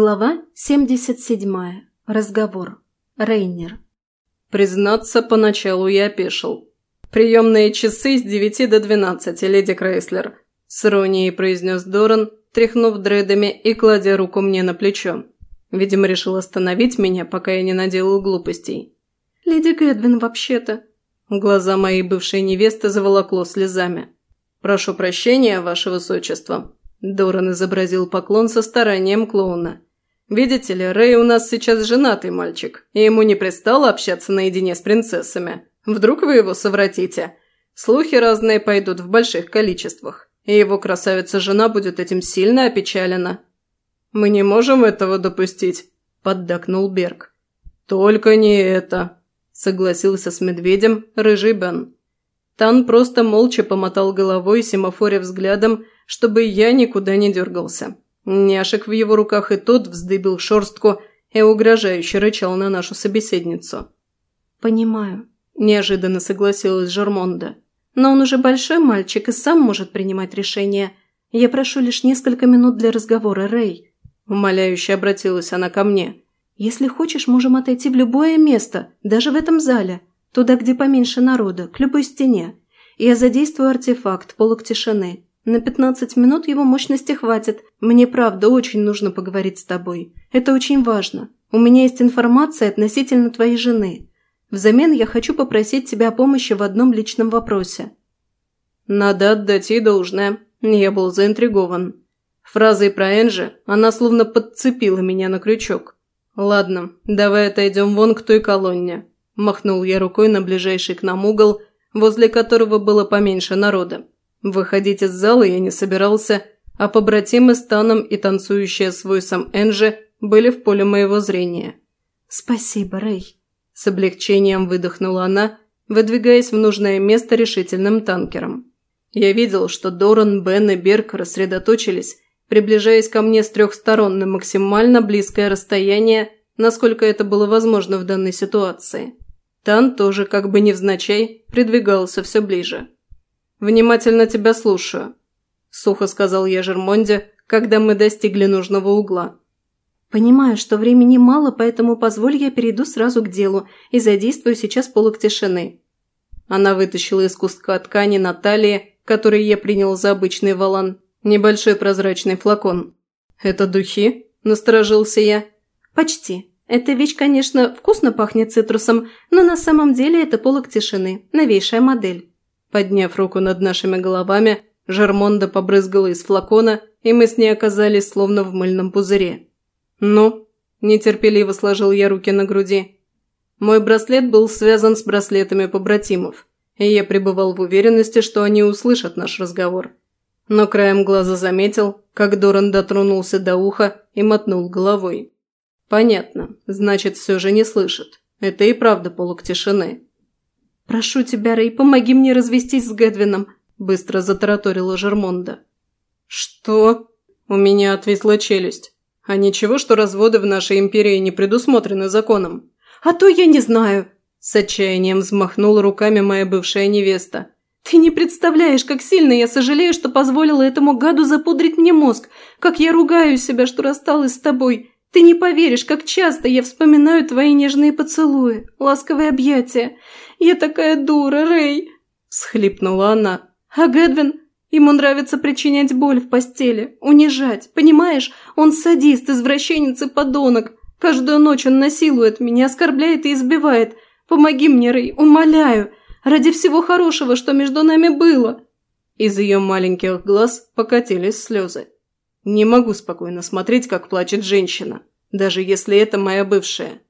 Глава 77. Разговор. Рейнер. Признаться, поначалу я опешил. «Приемные часы с девяти до двенадцати, леди Крейслер», – с иронией произнес Доран, тряхнув дредами и кладя руку мне на плечо. Видимо, решил остановить меня, пока я не наделал глупостей. «Леди Гэдвин, вообще-то...» Глаза моей бывшей невесты заволокло слезами. «Прошу прощения, ваше высочество», Доран изобразил поклон со старанием клоуна. «Видите ли, Рэй у нас сейчас женатый мальчик, и ему не пристало общаться наедине с принцессами. Вдруг вы его совратите? Слухи разные пойдут в больших количествах, и его красавица-жена будет этим сильно опечалена». «Мы не можем этого допустить», – поддакнул Берг. «Только не это», – согласился с медведем рыжий Бен. Тан просто молча помотал головой, семафоря взглядом, чтобы я никуда не дергался. Няшек в его руках и тот вздыбил шорстку и угрожающе рычал на нашу собеседницу. «Понимаю», – неожиданно согласилась Жермонда. «Но он уже большой мальчик и сам может принимать решения. Я прошу лишь несколько минут для разговора, Рэй». Умоляюще обратилась она ко мне. «Если хочешь, можем отойти в любое место, даже в этом зале. Туда, где поменьше народа, к любой стене. Я задействую артефакт, полок тишины. На 15 минут его мощности хватит. Мне правда очень нужно поговорить с тобой. Это очень важно. У меня есть информация относительно твоей жены. Взамен я хочу попросить тебя о помощи в одном личном вопросе». Надо отдать ей должное. Я был заинтригован. Фразой про Энджи она словно подцепила меня на крючок. «Ладно, давай отойдем вон к той колонне. Махнул я рукой на ближайший к нам угол, возле которого было поменьше народа. Выходить из зала я не собирался, а побратимы с Таном и танцующая с Войсом Энджи были в поле моего зрения. «Спасибо, Рэй», – с облегчением выдохнула она, выдвигаясь в нужное место решительным танкером. Я видел, что Доран, Бен и Берг рассредоточились, приближаясь ко мне с трех сторон на максимально близкое расстояние, насколько это было возможно в данной ситуации. Тан тоже, как бы невзначай, придвигался все ближе. «Внимательно тебя слушаю», – сухо сказал я Жермонде, когда мы достигли нужного угла. «Понимаю, что времени мало, поэтому позволь я перейду сразу к делу и задействую сейчас полок тишины». Она вытащила из куска ткани на талии, который я принял за обычный валан, небольшой прозрачный флакон. «Это духи?» – насторожился я. «Почти. Эта вещь, конечно, вкусно пахнет цитрусом, но на самом деле это полок тишины, новейшая модель. Подняв руку над нашими головами, Жермонда побрызгала из флакона, и мы с ней оказались словно в мыльном пузыре. «Ну?» – нетерпеливо сложил я руки на груди. Мой браслет был связан с браслетами побратимов, и я пребывал в уверенности, что они услышат наш разговор. Но краем глаза заметил, как Доран дотронулся до уха и мотнул головой. «Понятно. Значит, все же не слышит. Это и правда полок тишины». «Прошу тебя, Рэй, помоги мне развестись с Гэдвином», – быстро затараторила Жермонда. «Что?» – у меня отвисла челюсть. «А ничего, что разводы в нашей империи не предусмотрены законом?» «А то я не знаю», – с отчаянием взмахнула руками моя бывшая невеста. «Ты не представляешь, как сильно я сожалею, что позволила этому гаду запудрить мне мозг, как я ругаю себя, что рассталась с тобой. Ты не поверишь, как часто я вспоминаю твои нежные поцелуи, ласковые объятия. Я такая дура, Рэй!» – схлипнула она. «А Гэдвин? Ему нравится причинять боль в постели, унижать. Понимаешь, он садист, извращенец и подонок. Каждую ночь он насилует меня, оскорбляет и избивает. Помоги мне, Рэй, умоляю. Ради всего хорошего, что между нами было». Из ее маленьких глаз покатились слезы. Не могу спокойно смотреть, как плачет женщина, даже если это моя бывшая.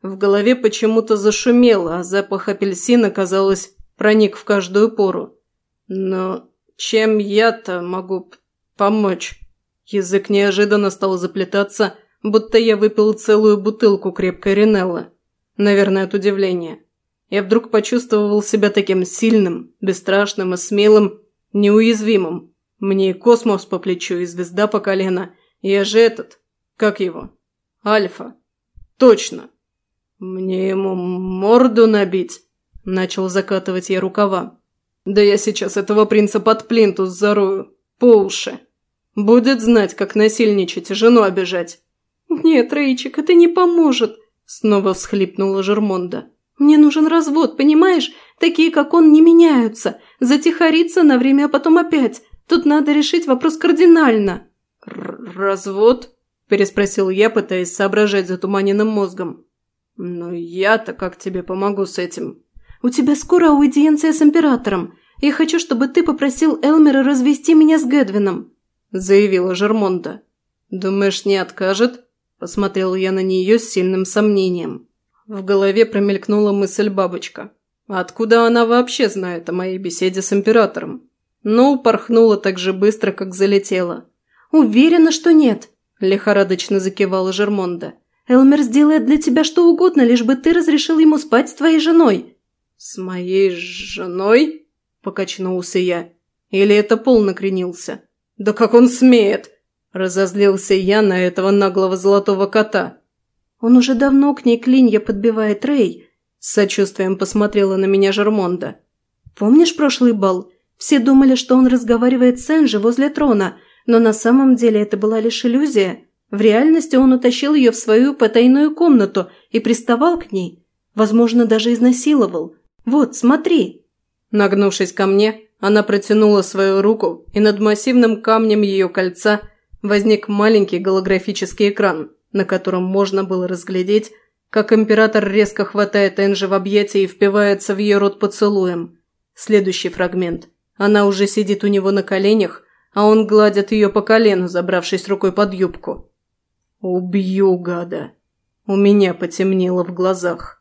В голове почему-то зашумело, а запах апельсина, казалось, проник в каждую пору. Но чем я-то могу помочь? Язык неожиданно стал заплетаться, будто я выпил целую бутылку крепкой Ринеллы. Наверное, от удивления. Я вдруг почувствовал себя таким сильным, бесстрашным и смелым, неуязвимым. Мне и космос по плечу, и звезда по колено. Я же этот... Как его? Альфа. Точно. Мне ему морду набить. Начал закатывать я рукава. Да я сейчас этого принца под плинтус зарою. По уши. Будет знать, как насильничать и жену обижать. «Нет, Рейчик, это не поможет», – снова всхлипнула Жермонда. «Мне нужен развод, понимаешь? Такие, как он, не меняются. Затихариться на время, а потом опять. Тут надо решить вопрос кардинально». «Развод?» – переспросил я, пытаясь соображать затуманенным мозгом. «Ну я-то как тебе помогу с этим?» «У тебя скоро аудиенция с императором. Я хочу, чтобы ты попросил Элмера развести меня с Гэдвином», – заявила Жермонда. «Думаешь, не откажет?» – посмотрел я на нее с сильным сомнением. В голове промелькнула мысль бабочка. Откуда она вообще знает о моей беседе с императором? Но упорхнула так же быстро, как залетела. «Уверена, что нет», – лихорадочно закивала Жермонда. «Элмер сделает для тебя что угодно, лишь бы ты разрешил ему спать с твоей женой». «С моей женой?» – покачнулся я. Или это пол накренился? «Да как он смеет!» – разозлился я на этого наглого золотого кота. «Он уже давно к ней клинья подбивает Рэй», – с сочувствием посмотрела на меня Жермонда. «Помнишь прошлый бал? Все думали, что он разговаривает с Энджи возле трона, но на самом деле это была лишь иллюзия. В реальности он утащил ее в свою потайную комнату и приставал к ней. Возможно, даже изнасиловал. Вот, смотри!» Нагнувшись ко мне, она протянула свою руку, и над массивным камнем ее кольца возник маленький голографический экран, на котором можно было разглядеть, как император резко хватает Энжи в объятия и впивается в ее рот поцелуем. Следующий фрагмент. Она уже сидит у него на коленях, а он гладит ее по колену, забравшись рукой под юбку. «Убью, гада!» У меня потемнело в глазах.